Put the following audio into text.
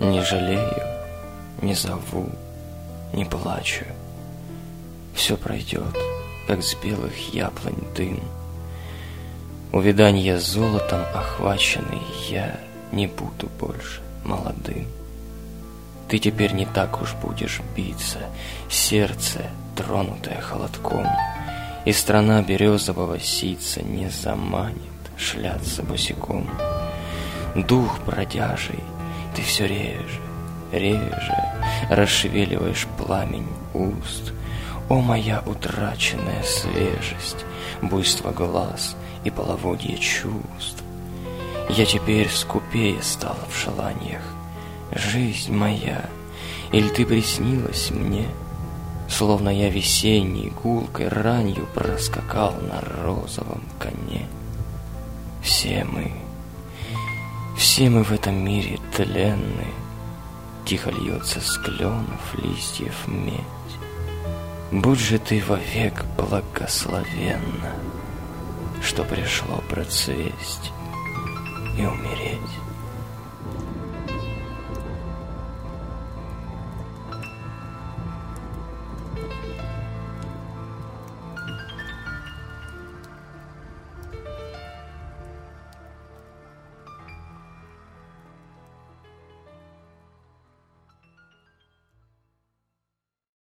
Не жалею, не зову, не плачу. Все пройдет, как с белых яблонь дым. Увиданье золотом охваченный я не буду больше молодым. Ты теперь не так уж будешь биться, сердце, тронутое холодком, И страна березового сица не заманит шляться босиком. Дух бродяжий, ты все реже, реже Расшевеливаешь пламень уст. О, моя утраченная свежесть, буйство глаз и половодье чувств! Я теперь скупее стала в желаниях, Жизнь моя, или ты приснилась мне, Словно я весенней гулкой ранью Проскакал на розовом коне. Все мы, все мы в этом мире тленны, Тихо льется с кленов листьев медь. Будь же ты вовек благословенна, Что пришло процвесть и умереть.